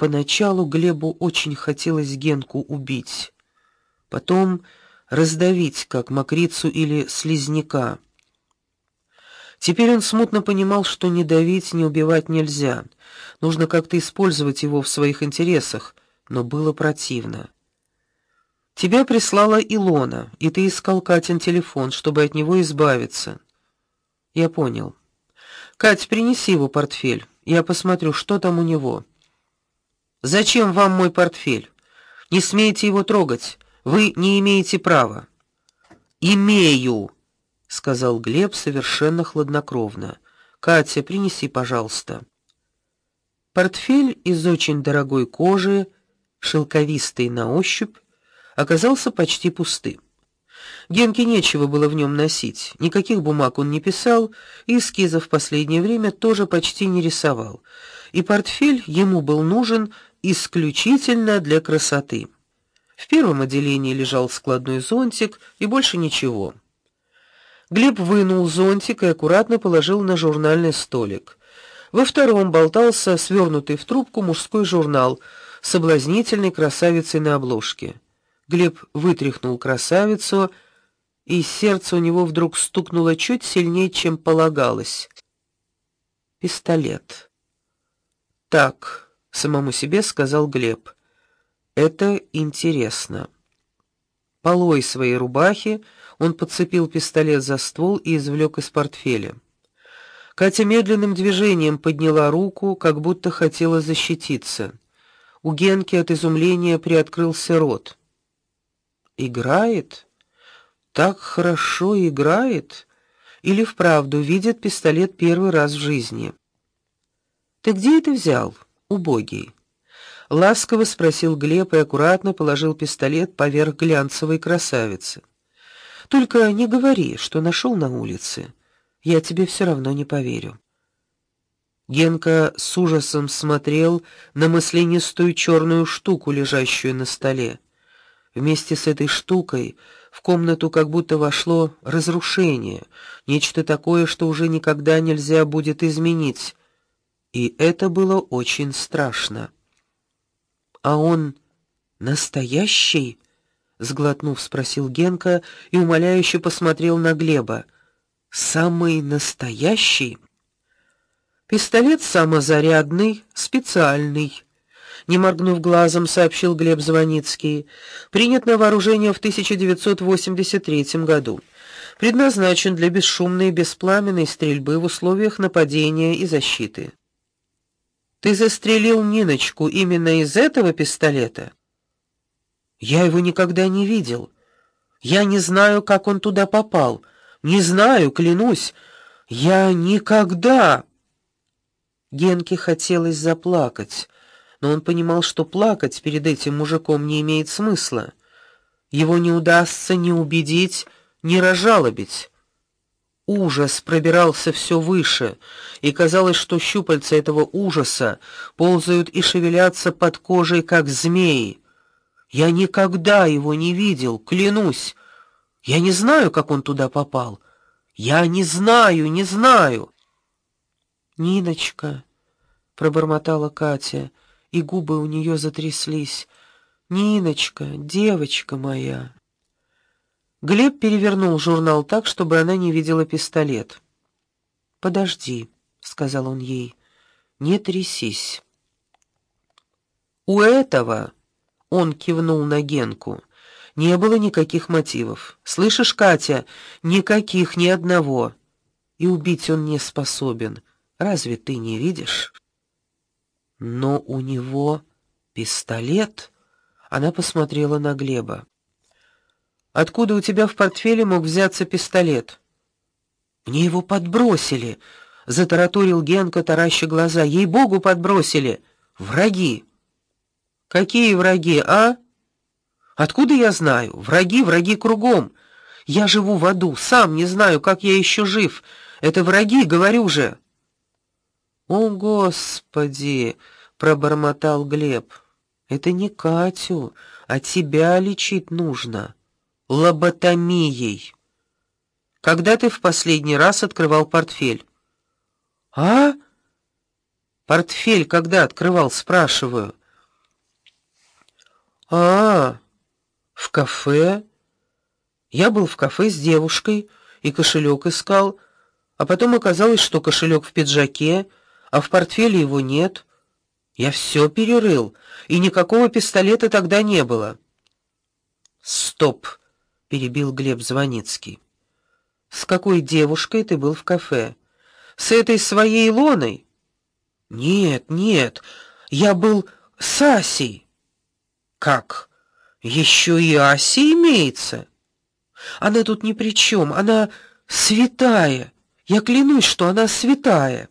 Поначалу Глебу очень хотелось Генку убить, потом раздавить, как мокрицу или слизняка. Теперь он смутно понимал, что не давить, не убивать нельзя. Нужно как-то использовать его в своих интересах, но было противно. Тебя прислала Илона, и ты искал Катин телефон, чтобы от него избавиться. Я понял. Кать, принеси его портфель. Я посмотрю, что там у него. Зачем вам мой портфель? Не смейте его трогать. Вы не имеете права. Имею, сказал Глеб совершенно хладнокровно. Катя, принеси, пожалуйста. Портфель из очень дорогой кожи, шелковистый на ощупь, оказался почти пустым. Генке нечего было в нем носить. Никаких бумаг он не писал, и эскизов в последнее время тоже почти не рисовал. И портфель ему был нужен исключительно для красоты. В первом отделении лежал складной зонтик и больше ничего. Глеб вынул зонтик и аккуратно положил на журнальный столик. Во втором болтался свернутый в трубку мужской журнал с соблазнительной красавицей на обложке. Глеб вытряхнул красавицу, и сердце у него вдруг стукнуло чуть сильнее, чем полагалось. Пистолет. Так, самому себе сказал Глеб. Это интересно. Полой своей рубахи он подцепил пистолет за ствол и извлек из портфеля. Катя медленным движением подняла руку, как будто хотела защититься. У Генки от изумления приоткрылся рот. Играет? Так хорошо играет или вправду видит пистолет первый раз в жизни? Ты где это взял? Убогий. Ласково спросил Глеб и аккуратно положил пистолет поверх глянцевой красавицы. Только не говори, что нашел на улице. Я тебе все равно не поверю. Генка с ужасом смотрел на маслянистую черную штуку, лежащую на столе. Вместе с этой штукой в комнату как будто вошло разрушение, нечто такое, что уже никогда нельзя будет изменить и это было очень страшно. А он настоящий? сглотнув, спросил Генка и умоляюще посмотрел на Глеба. Самый настоящий? Пистолет самозарядный, специальный. Не моргнув глазом, сообщил Глеб Звоницкий. Принят на вооружение в 1983 году. Предназначен для бесшумной беспламенной стрельбы в условиях нападения и защиты. Ты застрелил Ниночку именно из этого пистолета? Я его никогда не видел. Я не знаю, как он туда попал. Не знаю, клянусь. Я никогда Генке хотелось заплакать, но он понимал, что плакать перед этим мужиком не имеет смысла. Его не удастся ни убедить, ни разжалобить. Ужас пробирался все выше, и казалось, что щупальца этого ужаса ползают и шевелятся под кожей, как змеи. Я никогда его не видел, клянусь. Я не знаю, как он туда попал. Я не знаю, не знаю. Ниночка, пробормотала Катя, и губы у нее затряслись. Ниночка, девочка моя. Глеб перевернул журнал так, чтобы она не видела пистолет. "Подожди", сказал он ей. "Не трясись". У этого, он кивнул на Генку. Не было никаких мотивов. Слышишь, Катя, никаких ни одного. И убить он не способен. Разве ты не видишь? Но у него пистолет. Она посмотрела на Глеба. Откуда у тебя в портфеле мог взяться пистолет? Мне его подбросили, затараторил Генка, тараща глаза. Ей-богу, подбросили. Враги. Какие враги, а? Откуда я знаю? Враги, враги кругом. Я живу в аду, сам не знаю, как я еще жив. Это враги, говорю же. О, господи, пробормотал Глеб. Это не Катю, а тебя лечить нужно лоботомией. Когда ты в последний раз открывал портфель? А? Портфель когда открывал, спрашиваю. А, в кафе. Я был в кафе с девушкой и кошелек искал, а потом оказалось, что кошелек в пиджаке, а в портфеле его нет. Я все перерыл, и никакого пистолета тогда не было. Стоп, перебил Глеб Звоницкий. С какой девушкой ты был в кафе? С этой своей Илоной? Нет, нет. Я был с Асей. Как? Еще и Ася имеется? Она тут ни при чем, она святая. Я клянусь, что она святая.